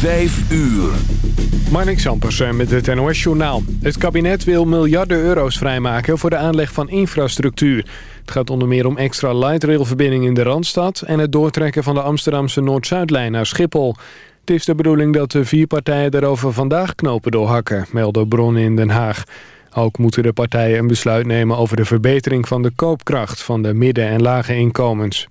Vijf uur. Marnik Sampersen met het NOS-journaal. Het kabinet wil miljarden euro's vrijmaken voor de aanleg van infrastructuur. Het gaat onder meer om extra light railverbindingen in de Randstad... en het doortrekken van de Amsterdamse Noord-Zuidlijn naar Schiphol. Het is de bedoeling dat de vier partijen daarover vandaag knopen doorhakken... melden bronnen in Den Haag. Ook moeten de partijen een besluit nemen over de verbetering van de koopkracht... van de midden- en lage inkomens.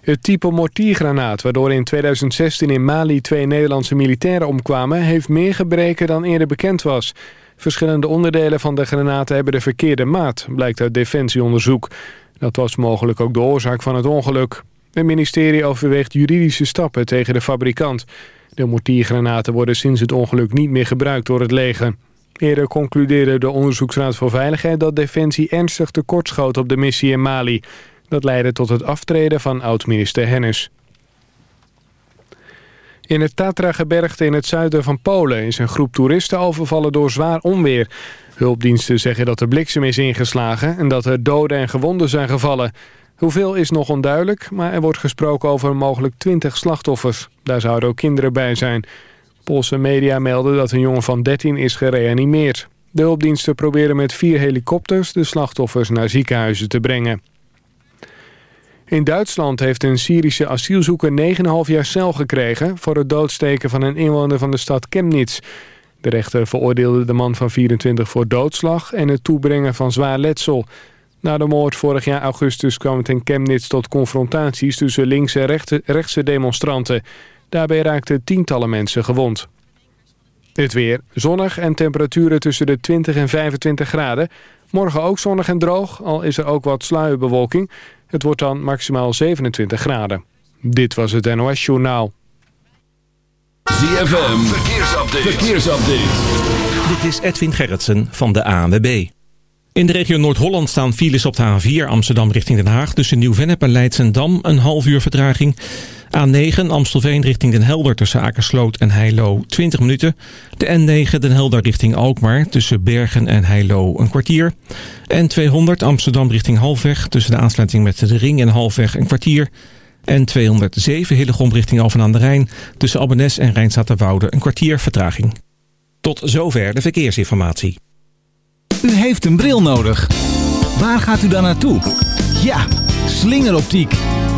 Het type mortiergranaat waardoor in 2016 in Mali twee Nederlandse militairen omkwamen... heeft meer gebreken dan eerder bekend was. Verschillende onderdelen van de granaten hebben de verkeerde maat, blijkt uit defensieonderzoek. Dat was mogelijk ook de oorzaak van het ongeluk. Het ministerie overweegt juridische stappen tegen de fabrikant. De mortiergranaten worden sinds het ongeluk niet meer gebruikt door het leger. Eerder concludeerde de Onderzoeksraad voor Veiligheid dat Defensie ernstig tekortschoot op de missie in Mali... Dat leidde tot het aftreden van oud-minister Hennis. In het Tatra-gebergte in het zuiden van Polen is een groep toeristen overvallen door zwaar onweer. Hulpdiensten zeggen dat er bliksem is ingeslagen en dat er doden en gewonden zijn gevallen. Hoeveel is nog onduidelijk, maar er wordt gesproken over mogelijk 20 slachtoffers. Daar zouden ook kinderen bij zijn. Poolse media melden dat een jongen van 13 is gereanimeerd. De hulpdiensten proberen met vier helikopters de slachtoffers naar ziekenhuizen te brengen. In Duitsland heeft een Syrische asielzoeker 9,5 jaar cel gekregen... voor het doodsteken van een inwoner van de stad Chemnitz. De rechter veroordeelde de man van 24 voor doodslag... en het toebrengen van zwaar letsel. Na de moord vorig jaar augustus kwam het in Chemnitz tot confrontaties... tussen linkse en rechtse demonstranten. Daarbij raakten tientallen mensen gewond. Het weer zonnig en temperaturen tussen de 20 en 25 graden. Morgen ook zonnig en droog, al is er ook wat sluierbewolking... Het wordt dan maximaal 27 graden. Dit was het NOS Journaal. ZFM, verkeersupdate. verkeersupdate. Dit is Edwin Gerritsen van de ANWB. In de regio Noord-Holland staan files op de A4 Amsterdam richting Den Haag... tussen Nieuw-Vennep en Leidsendam, een half uur vertraging... A9 Amstelveen richting Den Helder tussen Akersloot en Heilo 20 minuten. De N9 Den Helder richting Alkmaar tussen Bergen en Heilo een kwartier. N200 Amsterdam richting Halfweg tussen de aansluiting met de Ring en Halfweg een kwartier. N207 Hillegom richting Alphen aan de Rijn tussen Abbenes en Rijnstaterwoude een kwartier vertraging. Tot zover de verkeersinformatie. U heeft een bril nodig. Waar gaat u dan naartoe? Ja, slingeroptiek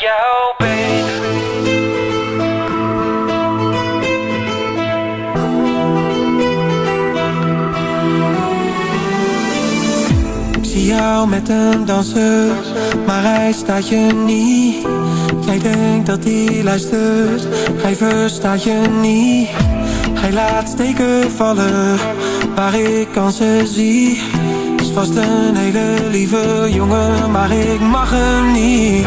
jou beter. Ik zie jou met een danser, maar hij staat je niet. Jij denkt dat hij luistert, hij verstaat je niet. Hij laat steken vallen waar ik kansen zie Is vast een hele lieve jongen, maar ik mag hem niet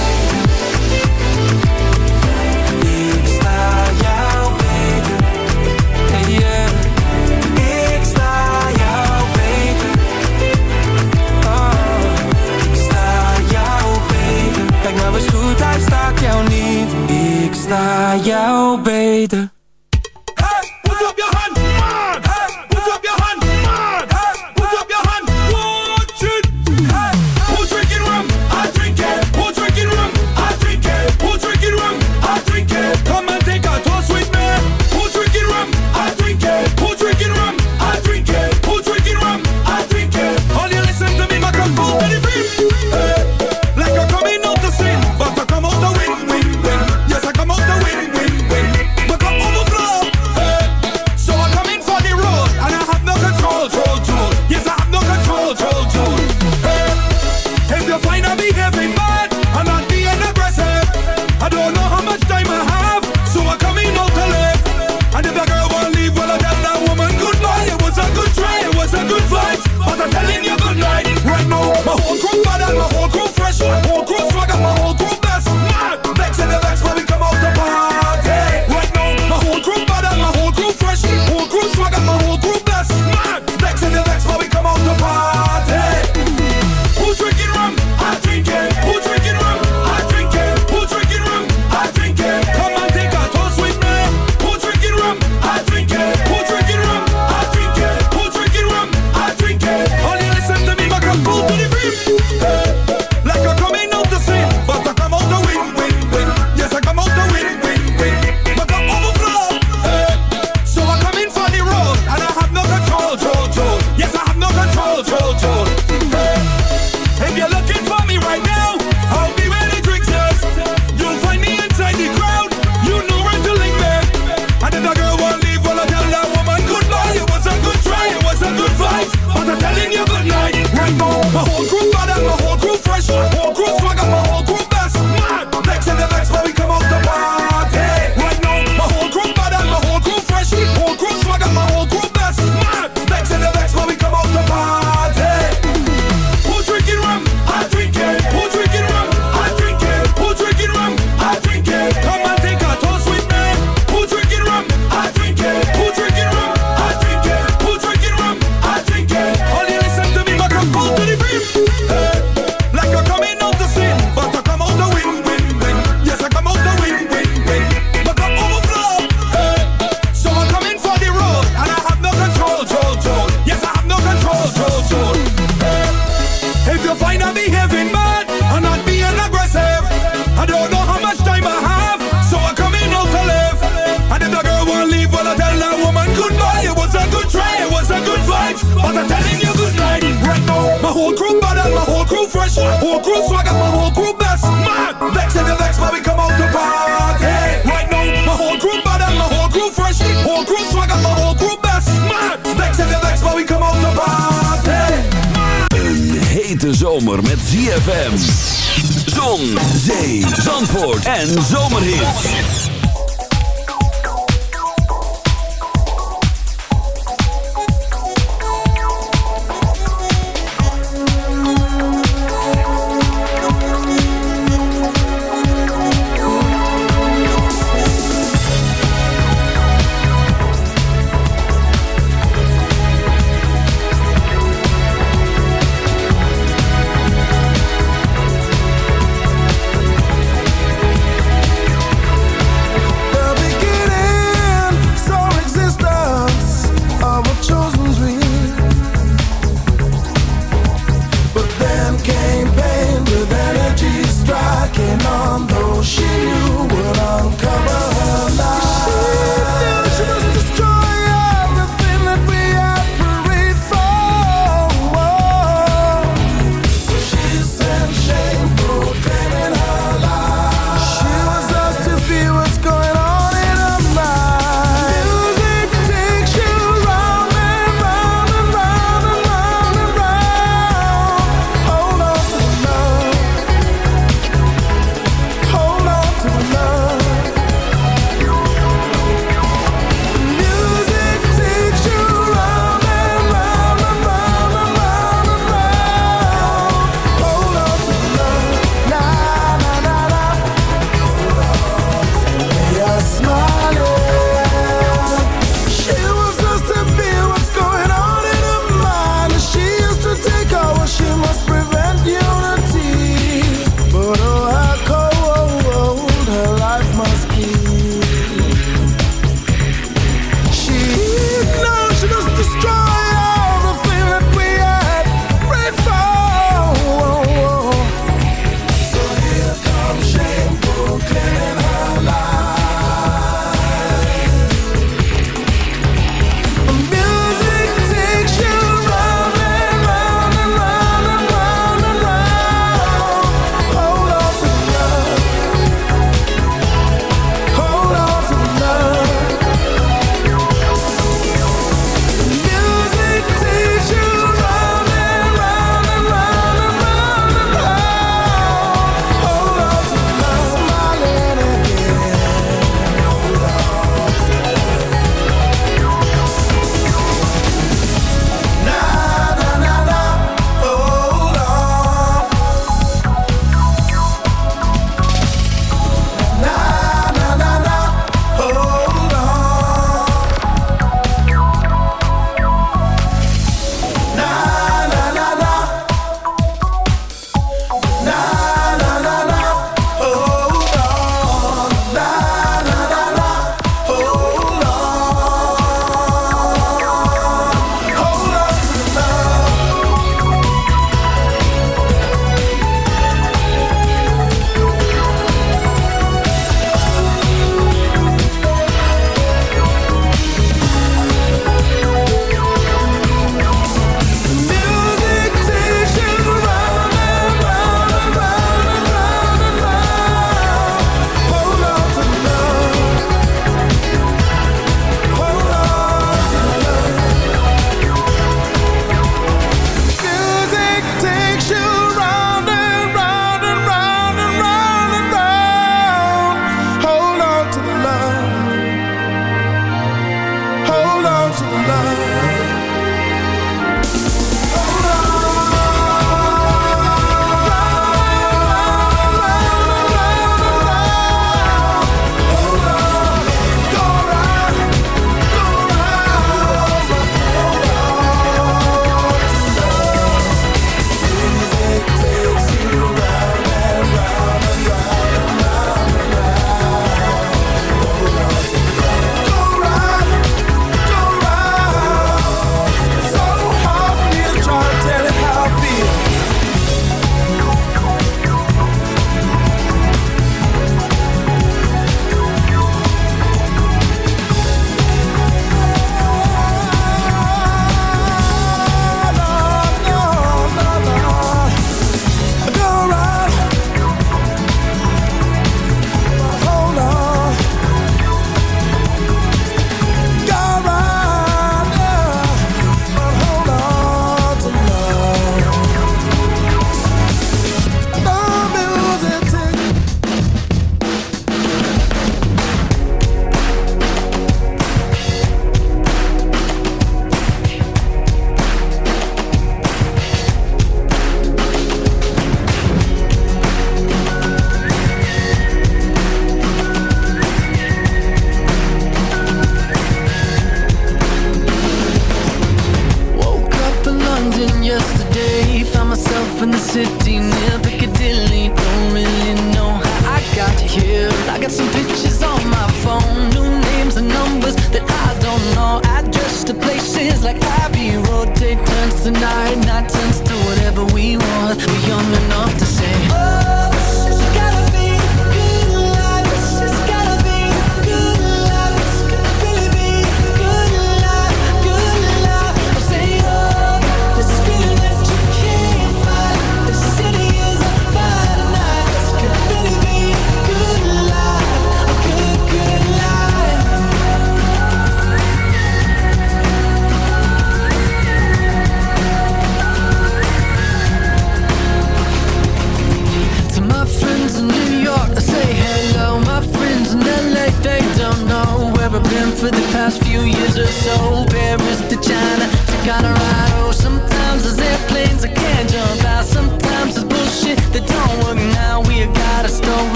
Goed, hij staat jou niet. Ik sta jou beter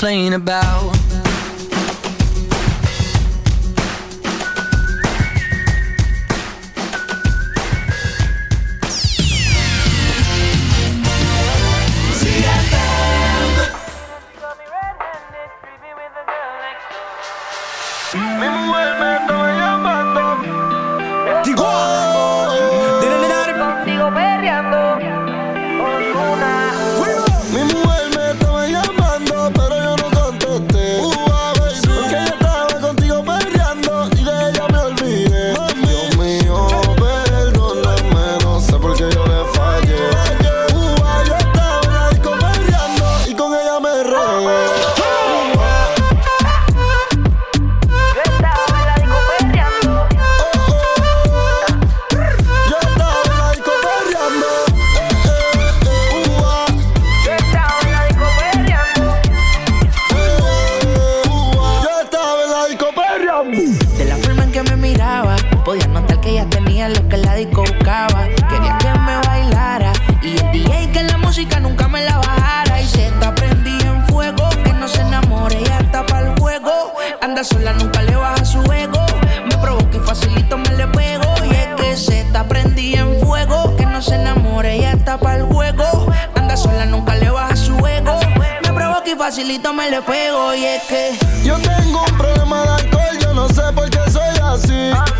complain about. solito me le y es que yo tengo un problema de alcohol, yo no sé por qué soy así.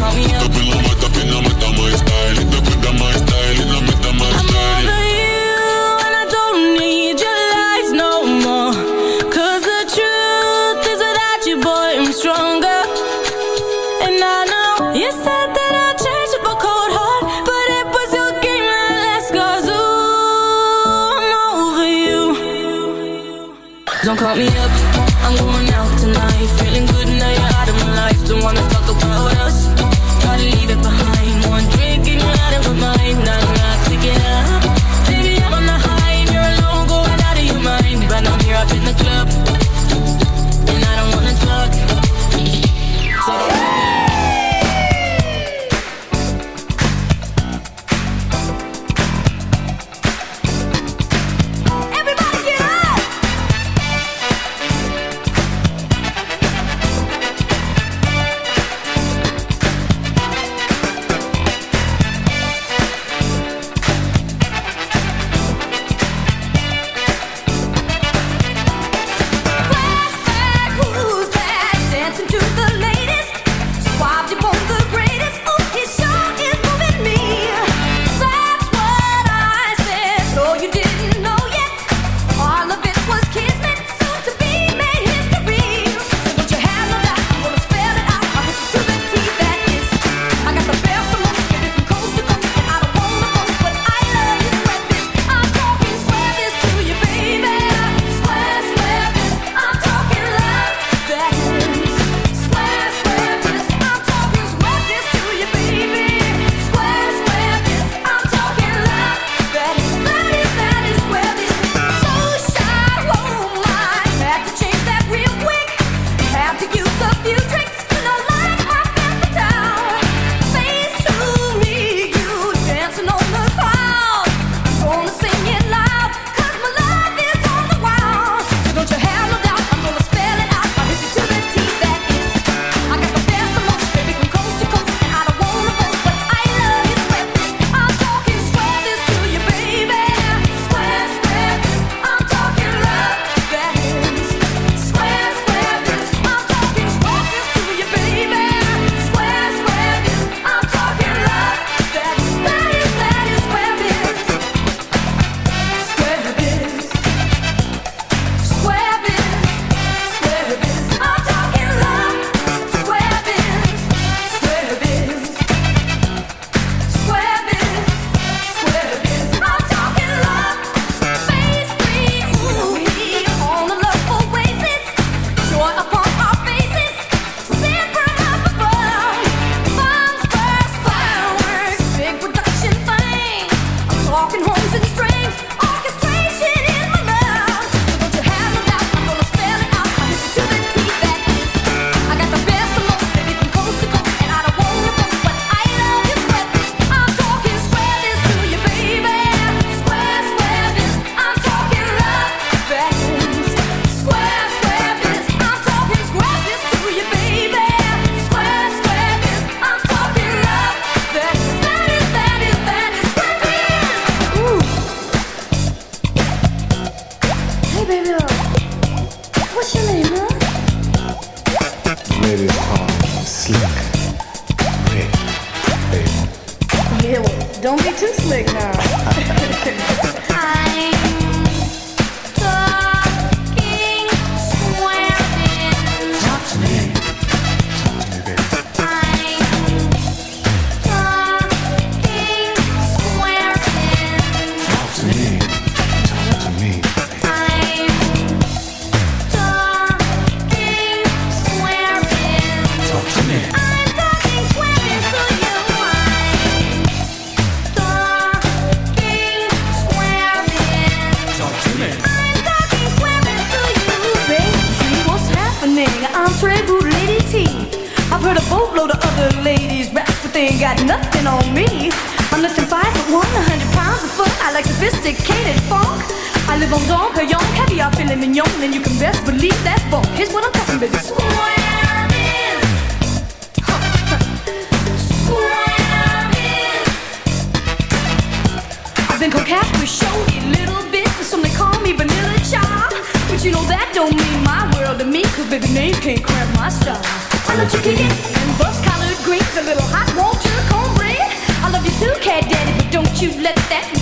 call me up.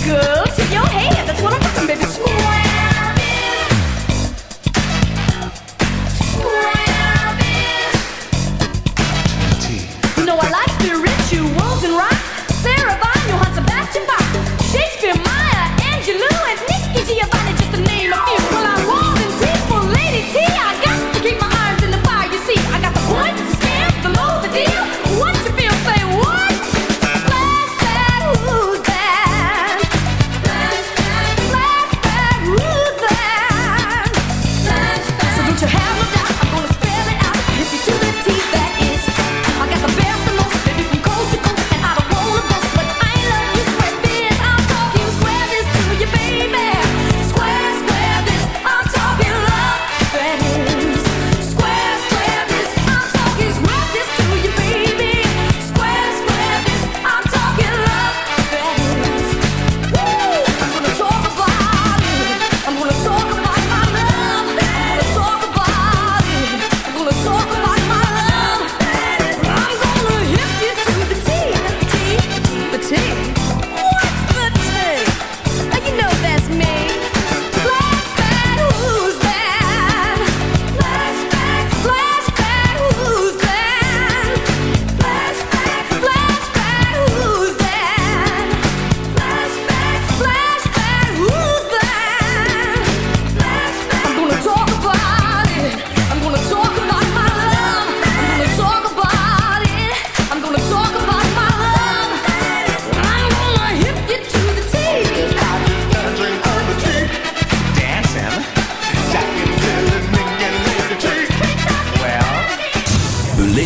good.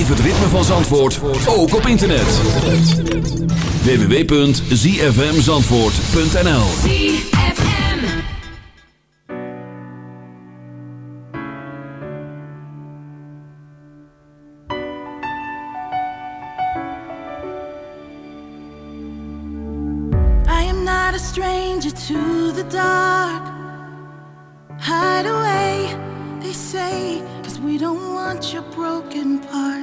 beleef het ritme van Zandvoort ook op internet. www.zfmzandvoort.nl I am not a stranger to the dark. Hide away, they say Cause we don't want your broken parts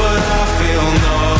But I feel numb.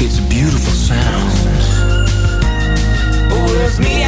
It's a beautiful sound. Oh, it's me